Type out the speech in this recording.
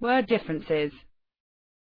Were differences.